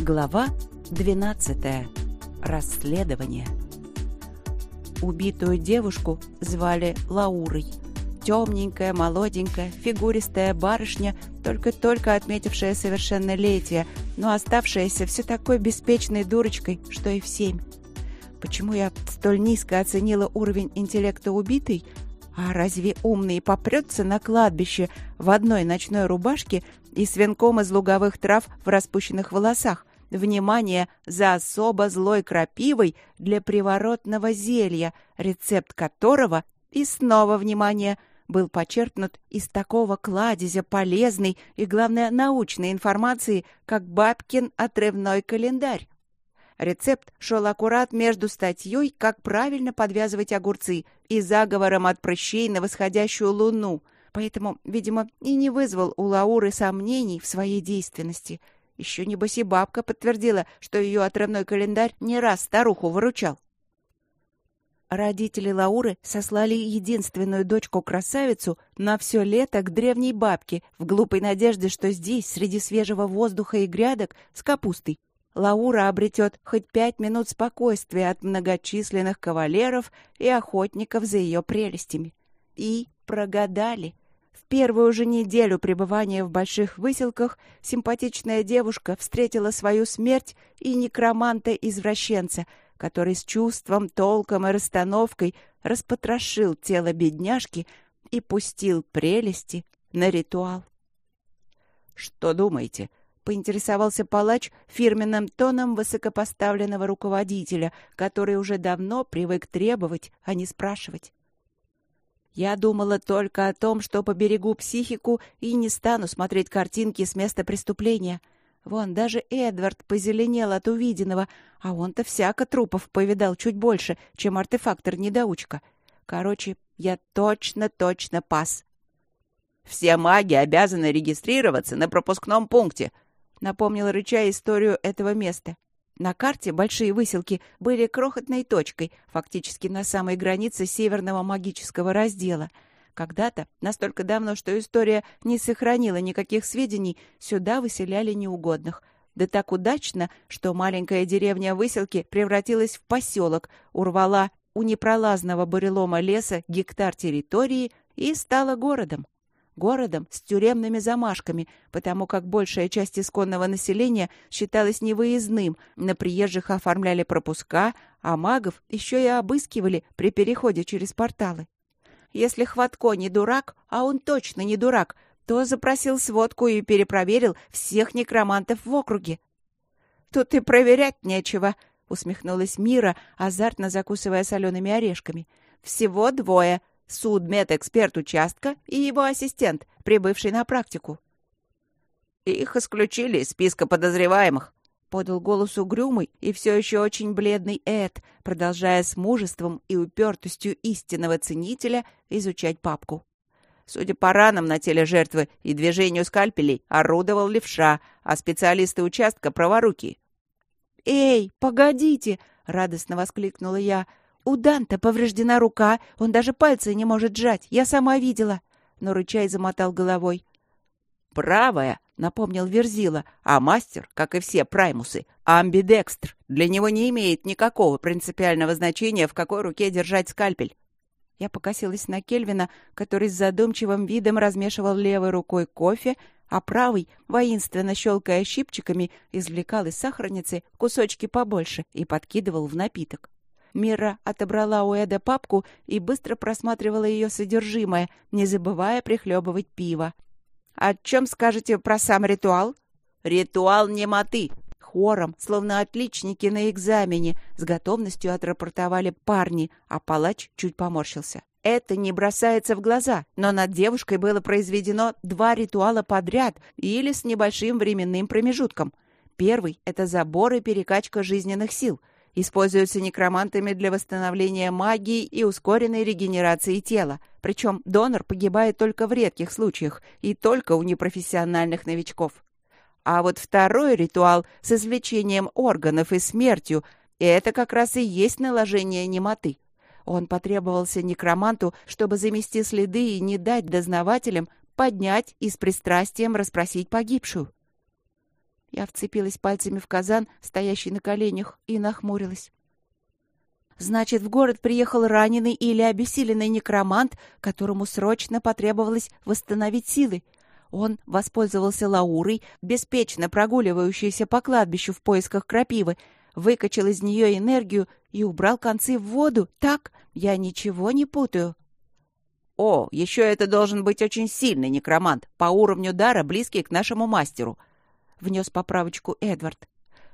Глава 12. Расследование. Убитую девушку звали Лаурой. Темненькая, молоденькая, фигуристая барышня, только-только отметившая совершеннолетие, но оставшаяся все такой беспечной дурочкой, что и в семь. Почему я столь низко оценила уровень интеллекта убитой? А разве умный попрется на кладбище в одной ночной рубашке и с венком из луговых трав в распущенных волосах? Внимание, за особо злой крапивой для приворотного зелья, рецепт которого, и снова внимание, был почерпнут из такого кладезя полезной и, главное, научной информации, как бабкин отрывной календарь. Рецепт шел аккурат между статьей «Как правильно подвязывать огурцы» и заговором от прыщей на восходящую луну, поэтому, видимо, и не вызвал у Лауры сомнений в своей действенности – еще небось и бабка подтвердила, что ее отрывной календарь не раз старуху выручал. Родители Лауры сослали единственную дочку-красавицу на все лето к древней бабке в глупой надежде, что здесь, среди свежего воздуха и грядок, с капустой, Лаура обретет хоть пять минут спокойствия от многочисленных кавалеров и охотников за ее прелестями. И прогадали первую же неделю пребывания в больших выселках симпатичная девушка встретила свою смерть и некроманта-извращенца, который с чувством, толком и расстановкой распотрошил тело бедняжки и пустил прелести на ритуал. «Что думаете?» — поинтересовался палач фирменным тоном высокопоставленного руководителя, который уже давно привык требовать, а не спрашивать. Я думала только о том, что поберегу психику и не стану смотреть картинки с места преступления. Вон, даже Эдвард позеленел от увиденного, а он-то всяко трупов повидал чуть больше, чем артефактор-недоучка. Короче, я точно-точно пас. «Все маги обязаны регистрироваться на пропускном пункте», — напомнил рыча историю этого места. На карте большие выселки были крохотной точкой, фактически на самой границе северного магического раздела. Когда-то, настолько давно, что история не сохранила никаких сведений, сюда выселяли неугодных. Да так удачно, что маленькая деревня выселки превратилась в поселок, урвала у непролазного бурелома леса гектар территории и стала городом городом с тюремными замашками, потому как большая часть исконного населения считалась невыездным, на приезжих оформляли пропуска, а магов еще и обыскивали при переходе через порталы. Если Хватко не дурак, а он точно не дурак, то запросил сводку и перепроверил всех некромантов в округе. «Тут и проверять нечего», — усмехнулась Мира, азартно закусывая солеными орешками. «Всего двое судмедэксперт участка и его ассистент, прибывший на практику. «Их исключили из списка подозреваемых», — подал голос угрюмый и все еще очень бледный Эд, продолжая с мужеством и упертостью истинного ценителя изучать папку. Судя по ранам на теле жертвы и движению скальпелей, орудовал левша, а специалисты участка — праворуки. «Эй, погодите!» — радостно воскликнула я. У Данта повреждена рука, он даже пальцы не может сжать. Я сама видела. Но рычай замотал головой. «Правая», — напомнил Верзила, а мастер, как и все праймусы, амбидекстр. Для него не имеет никакого принципиального значения, в какой руке держать скальпель. Я покосилась на Кельвина, который с задумчивым видом размешивал левой рукой кофе, а правой, воинственно щелкая щипчиками, извлекал из сахарницы кусочки побольше и подкидывал в напиток. Мира отобрала у Эда папку и быстро просматривала ее содержимое, не забывая прихлебывать пиво. «О чем скажете про сам ритуал?» «Ритуал немоты!» Хором, словно отличники на экзамене, с готовностью отрапортовали парни, а палач чуть поморщился. Это не бросается в глаза, но над девушкой было произведено два ритуала подряд или с небольшим временным промежутком. Первый — это забор и перекачка жизненных сил — Используются некромантами для восстановления магии и ускоренной регенерации тела. Причем донор погибает только в редких случаях и только у непрофессиональных новичков. А вот второй ритуал с извлечением органов и смертью – это как раз и есть наложение немоты. Он потребовался некроманту, чтобы замести следы и не дать дознавателям поднять и с пристрастием расспросить погибшую. Я вцепилась пальцами в казан, стоящий на коленях, и нахмурилась. Значит, в город приехал раненый или обессиленный некромант, которому срочно потребовалось восстановить силы. Он воспользовался Лаурой, беспечно прогуливающейся по кладбищу в поисках крапивы, выкачал из нее энергию и убрал концы в воду. Так, я ничего не путаю. О, еще это должен быть очень сильный некромант, по уровню дара близкий к нашему мастеру. Внес поправочку Эдвард.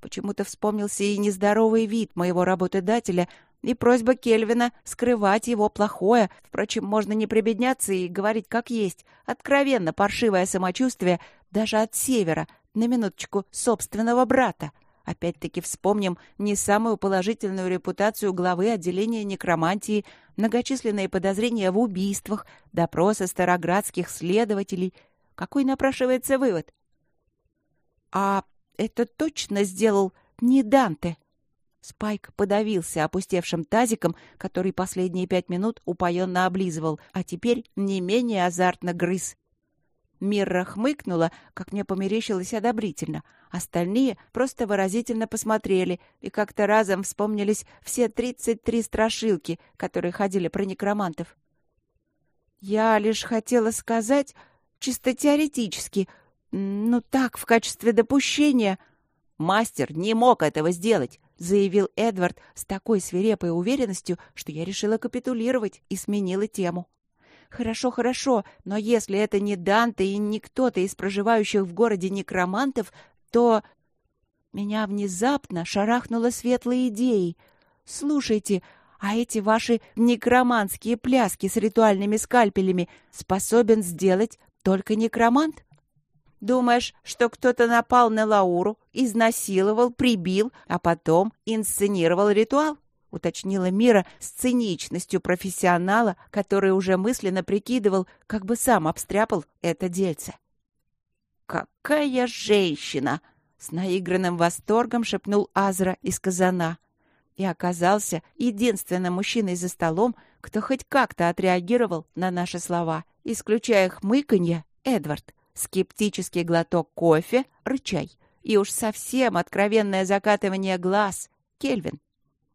Почему-то вспомнился и нездоровый вид моего работодателя, и просьба Кельвина скрывать его плохое. Впрочем, можно не прибедняться и говорить как есть. Откровенно паршивое самочувствие даже от севера, на минуточку, собственного брата. Опять-таки вспомним не самую положительную репутацию главы отделения некромантии, многочисленные подозрения в убийствах, допросы староградских следователей. Какой напрашивается вывод? А это точно сделал не Данте? Спайк подавился опустевшим тазиком, который последние пять минут упоенно облизывал, а теперь не менее азартно грыз. Мирра хмыкнула, как мне померещилось одобрительно. Остальные просто выразительно посмотрели, и как-то разом вспомнились все тридцать три страшилки, которые ходили про некромантов. Я лишь хотела сказать, чисто теоретически, ну так, в качестве допущения. Мастер не мог этого сделать заявил Эдвард с такой свирепой уверенностью, что я решила капитулировать и сменила тему. «Хорошо, хорошо, но если это не Данте и не кто-то из проживающих в городе некромантов, то...» Меня внезапно шарахнуло светлой идеей. «Слушайте, а эти ваши некроманские пляски с ритуальными скальпелями способен сделать только некромант?» Думаешь, что кто-то напал на Лауру, изнасиловал, прибил, а потом инсценировал ритуал?» — уточнила Мира с циничностью профессионала, который уже мысленно прикидывал, как бы сам обстряпал это дельце. «Какая женщина!» — с наигранным восторгом шепнул Азра из казана. И оказался единственным мужчиной за столом, кто хоть как-то отреагировал на наши слова, исключая хмыканье Эдвард — скептический глоток кофе, рычай. И уж совсем откровенное закатывание глаз. Кельвин.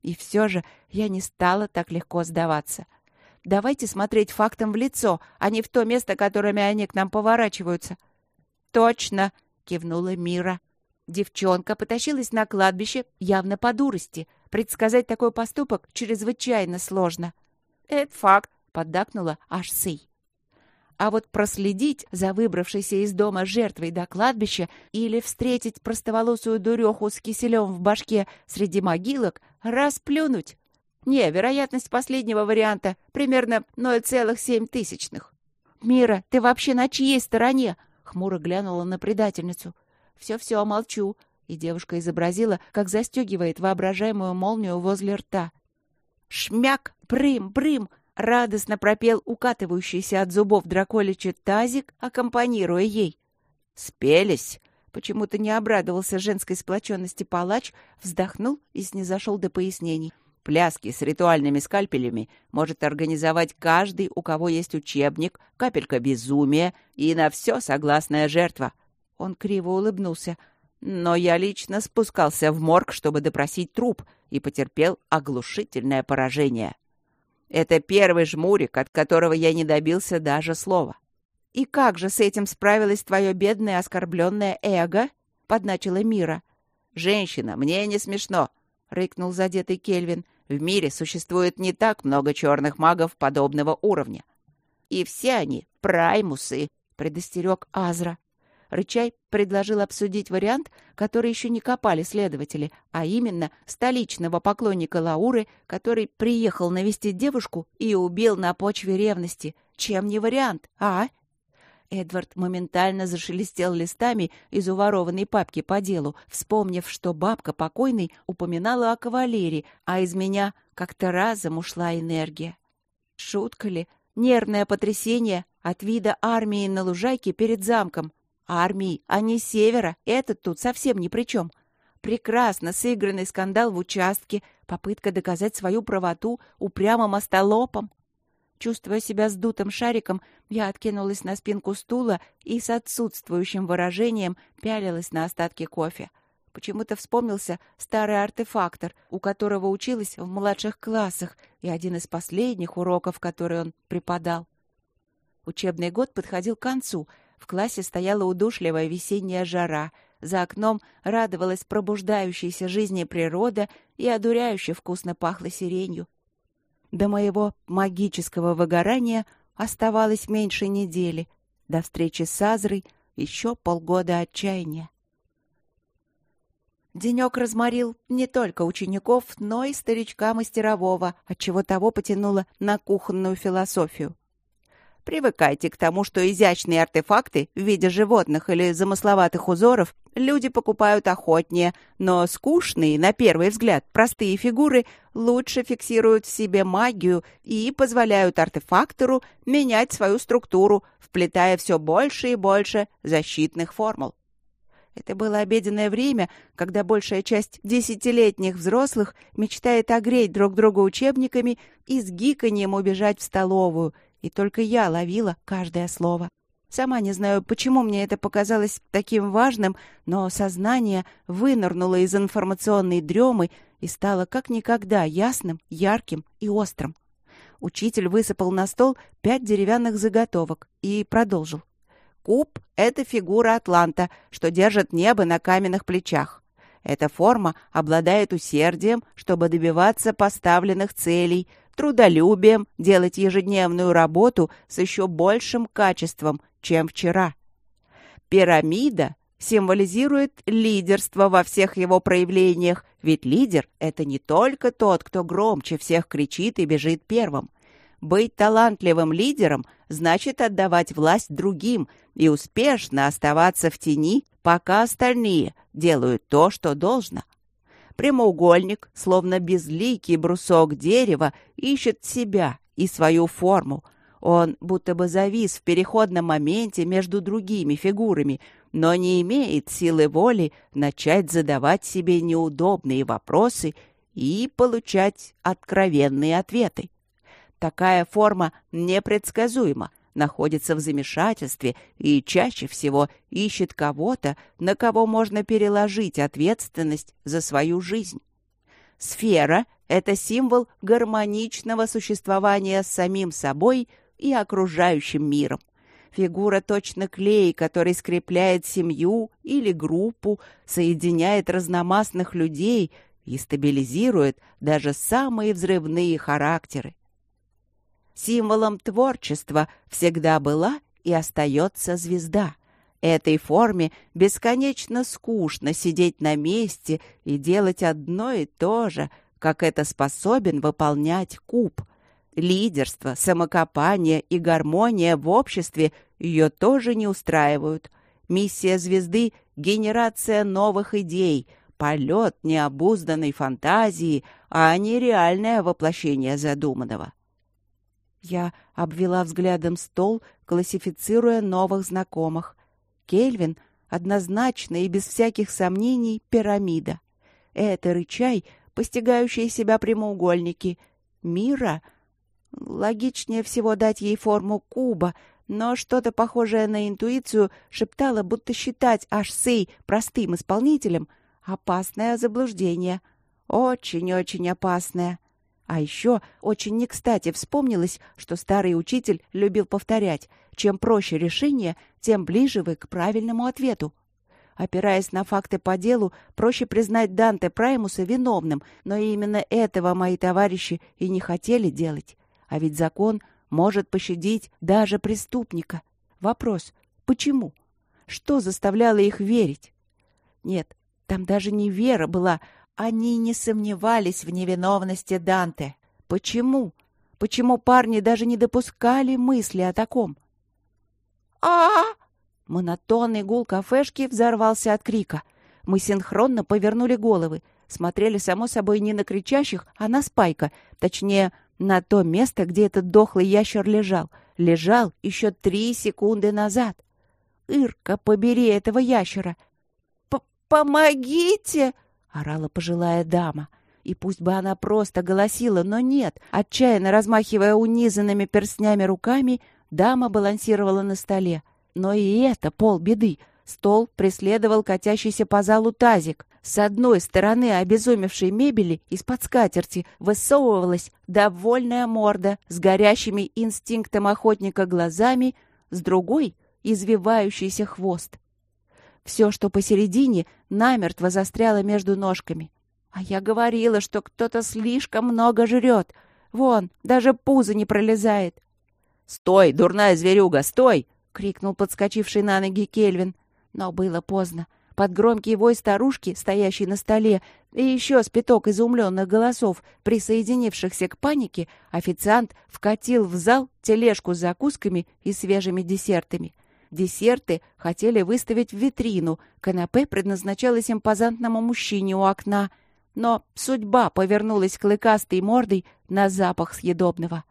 И все же я не стала так легко сдаваться. Давайте смотреть фактам в лицо, а не в то место, которыми они к нам поворачиваются. Точно, кивнула Мира. Девчонка потащилась на кладбище явно по дурости. Предсказать такой поступок чрезвычайно сложно. Это факт, поддакнула Ашсей. А вот проследить за выбравшейся из дома жертвой до кладбища или встретить простоволосую дуреху с киселем в башке среди могилок — расплюнуть. Не, вероятность последнего варианта примерно 0,7 тысячных. «Мира, ты вообще на чьей стороне?» — хмуро глянула на предательницу. «Все-все, молчу». И девушка изобразила, как застегивает воображаемую молнию возле рта. «Шмяк! Брым! Брым!» Радостно пропел укатывающийся от зубов драколича тазик, аккомпанируя ей. «Спелись!» Почему-то не обрадовался женской сплоченности палач, вздохнул и снизошел до пояснений. Пляски с ритуальными скальпелями может организовать каждый, у кого есть учебник, капелька безумия и на все согласная жертва. Он криво улыбнулся. Но я лично спускался в морг, чтобы допросить труп, и потерпел оглушительное поражение. Это первый жмурик, от которого я не добился даже слова. «И как же с этим справилась твое бедное оскорбленное эго?» — подначила Мира. «Женщина, мне не смешно», — рыкнул задетый Кельвин. «В мире существует не так много черных магов подобного уровня. И все они — праймусы», — предостерег Азра. Рычай предложил обсудить вариант, который еще не копали следователи, а именно столичного поклонника Лауры, который приехал навестить девушку и убил на почве ревности. Чем не вариант, а? Эдвард моментально зашелестел листами из уворованной папки по делу, вспомнив, что бабка покойной упоминала о кавалере, а из меня как-то разом ушла энергия. Шутка ли? Нервное потрясение от вида армии на лужайке перед замком — армии, а не севера. Этот тут совсем ни при чем. Прекрасно сыгранный скандал в участке, попытка доказать свою правоту упрямым остолопом. Чувствуя себя сдутым шариком, я откинулась на спинку стула и с отсутствующим выражением пялилась на остатки кофе. Почему-то вспомнился старый артефактор, у которого училась в младших классах, и один из последних уроков, который он преподал. Учебный год подходил к концу. В классе стояла удушливая весенняя жара. За окном радовалась пробуждающейся жизни природа и одуряюще вкусно пахло сиренью. До моего магического выгорания оставалось меньше недели. До встречи с Азрой еще полгода отчаяния. Денек разморил не только учеников, но и старичка мастерового, отчего того потянуло на кухонную философию. Привыкайте к тому, что изящные артефакты в виде животных или замысловатых узоров люди покупают охотнее, но скучные, на первый взгляд, простые фигуры лучше фиксируют в себе магию и позволяют артефактору менять свою структуру, вплетая все больше и больше защитных формул. Это было обеденное время, когда большая часть десятилетних взрослых мечтает огреть друг друга учебниками и с гиканьем убежать в столовую, и только я ловила каждое слово. Сама не знаю, почему мне это показалось таким важным, но сознание вынырнуло из информационной дремы и стало как никогда ясным, ярким и острым. Учитель высыпал на стол пять деревянных заготовок и продолжил. Куб — это фигура Атланта, что держит небо на каменных плечах. Эта форма обладает усердием, чтобы добиваться поставленных целей, трудолюбием, делать ежедневную работу с еще большим качеством, чем вчера. Пирамида символизирует лидерство во всех его проявлениях, ведь лидер — это не только тот, кто громче всех кричит и бежит первым. Быть талантливым лидером значит отдавать власть другим и успешно оставаться в тени, пока остальные делают то, что должно. Прямоугольник, словно безликий брусок дерева, ищет себя и свою форму. Он будто бы завис в переходном моменте между другими фигурами, но не имеет силы воли начать задавать себе неудобные вопросы и получать откровенные ответы. Такая форма непредсказуема, находится в замешательстве и чаще всего ищет кого-то, на кого можно переложить ответственность за свою жизнь. Сфера — это символ гармоничного существования с самим собой и окружающим миром. Фигура точно клей, который скрепляет семью или группу, соединяет разномастных людей и стабилизирует даже самые взрывные характеры. Символом творчества всегда была и остается звезда. Этой форме бесконечно скучно сидеть на месте и делать одно и то же, как это способен выполнять куб. Лидерство, самокопание и гармония в обществе ее тоже не устраивают. Миссия звезды — генерация новых идей, полет необузданной фантазии, а не реальное воплощение задуманного. Я обвела взглядом стол, классифицируя новых знакомых. Кельвин однозначно и без всяких сомнений пирамида. Это рычай, постигающий себя прямоугольники. Мира логичнее всего дать ей форму куба, но что-то похожее на интуицию шептало, будто считать Ашсей простым исполнителем — опасное заблуждение. Очень-очень опасное. А еще очень не кстати вспомнилось, что старый учитель любил повторять, чем проще решение, тем ближе вы к правильному ответу. Опираясь на факты по делу, проще признать Данте Праймуса виновным, но именно этого мои товарищи и не хотели делать. А ведь закон может пощадить даже преступника. Вопрос — почему? Что заставляло их верить? Нет, там даже не вера была, они не сомневались в невиновности Данте. Почему? Почему парни даже не допускали мысли о таком? а Монотонный гул кафешки взорвался от крика. Мы синхронно повернули головы. Смотрели, само собой, не на кричащих, а на Спайка. Точнее, на то место, где этот дохлый ящер лежал. Лежал еще три секунды назад. «Ирка, побери этого ящера!» «Помогите!» Орала пожилая дама. И пусть бы она просто голосила, но нет. Отчаянно размахивая унизанными перстнями руками, дама балансировала на столе. Но и это полбеды. Стол преследовал катящийся по залу тазик. С одной стороны обезумевшей мебели из-под скатерти высовывалась довольная морда с горящими инстинктом охотника глазами, с другой — извивающийся хвост. Все, что посередине, намертво застряло между ножками. А я говорила, что кто-то слишком много жрет. Вон, даже пузо не пролезает. «Стой, дурная зверюга, стой!» — крикнул подскочивший на ноги Кельвин. Но было поздно. Под громкий вой старушки, стоящей на столе, и еще спиток изумленных голосов, присоединившихся к панике, официант вкатил в зал тележку с закусками и свежими десертами. Десерты хотели выставить в витрину, канапе предназначалось импозантному мужчине у окна, но судьба повернулась клыкастой мордой на запах съедобного.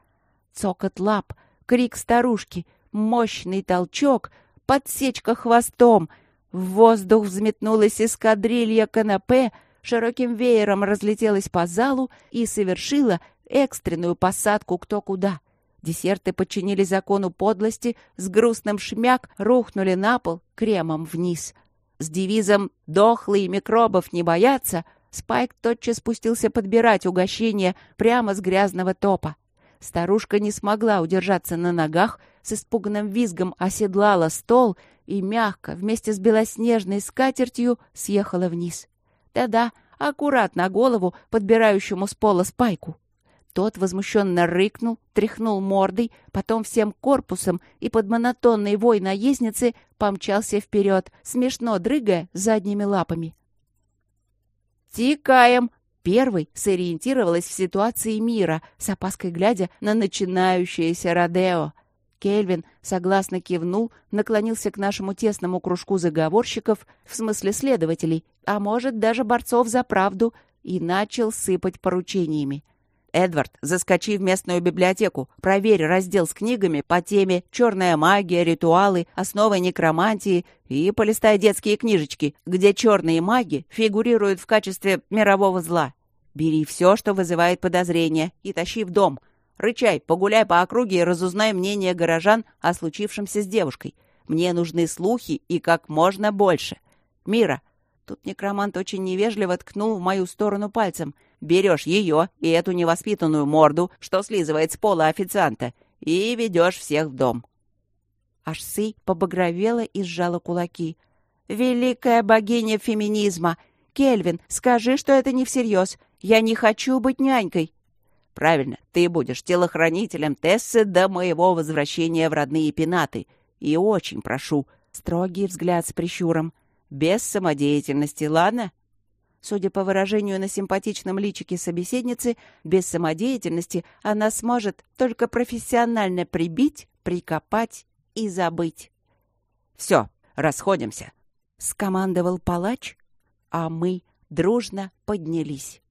Цокот лап, крик старушки, мощный толчок — подсечка хвостом. В воздух взметнулась эскадрилья канапе, широким веером разлетелась по залу и совершила экстренную посадку кто куда. Десерты подчинили закону подлости, с грустным шмяк рухнули на пол кремом вниз. С девизом «Дохлые микробов не боятся» Спайк тотчас спустился подбирать угощение прямо с грязного топа. Старушка не смогла удержаться на ногах, с испуганным визгом оседлала стол и мягко, вместе с белоснежной скатертью, съехала вниз. Да-да, аккуратно голову подбирающему с пола спайку. Тот возмущенно рыкнул, тряхнул мордой, потом всем корпусом и под монотонный вой наездницы помчался вперед, смешно дрыгая задними лапами. «Тикаем!» Первый сориентировалась в ситуации мира, с опаской глядя на начинающееся Родео. Кельвин согласно кивнул, наклонился к нашему тесному кружку заговорщиков, в смысле следователей, а может, даже борцов за правду, и начал сыпать поручениями. «Эдвард, заскочи в местную библиотеку, проверь раздел с книгами по теме «Черная магия», «Ритуалы», «Основы некромантии» и полистай детские книжечки, где черные маги фигурируют в качестве мирового зла. Бери все, что вызывает подозрения, и тащи в дом. Рычай, погуляй по округе и разузнай мнение горожан о случившемся с девушкой. Мне нужны слухи и как можно больше. Мира, Тут некромант очень невежливо ткнул в мою сторону пальцем. «Берешь ее и эту невоспитанную морду, что слизывает с пола официанта, и ведешь всех в дом». Ашсы побагровела и сжала кулаки. «Великая богиня феминизма! Кельвин, скажи, что это не всерьез. Я не хочу быть нянькой!» «Правильно, ты будешь телохранителем Тессы до моего возвращения в родные пенаты. И очень прошу...» Строгий взгляд с прищуром — без самодеятельности, ладно? Судя по выражению на симпатичном личике собеседницы, без самодеятельности она сможет только профессионально прибить, прикопать и забыть. «Все, расходимся», — скомандовал палач, а мы дружно поднялись.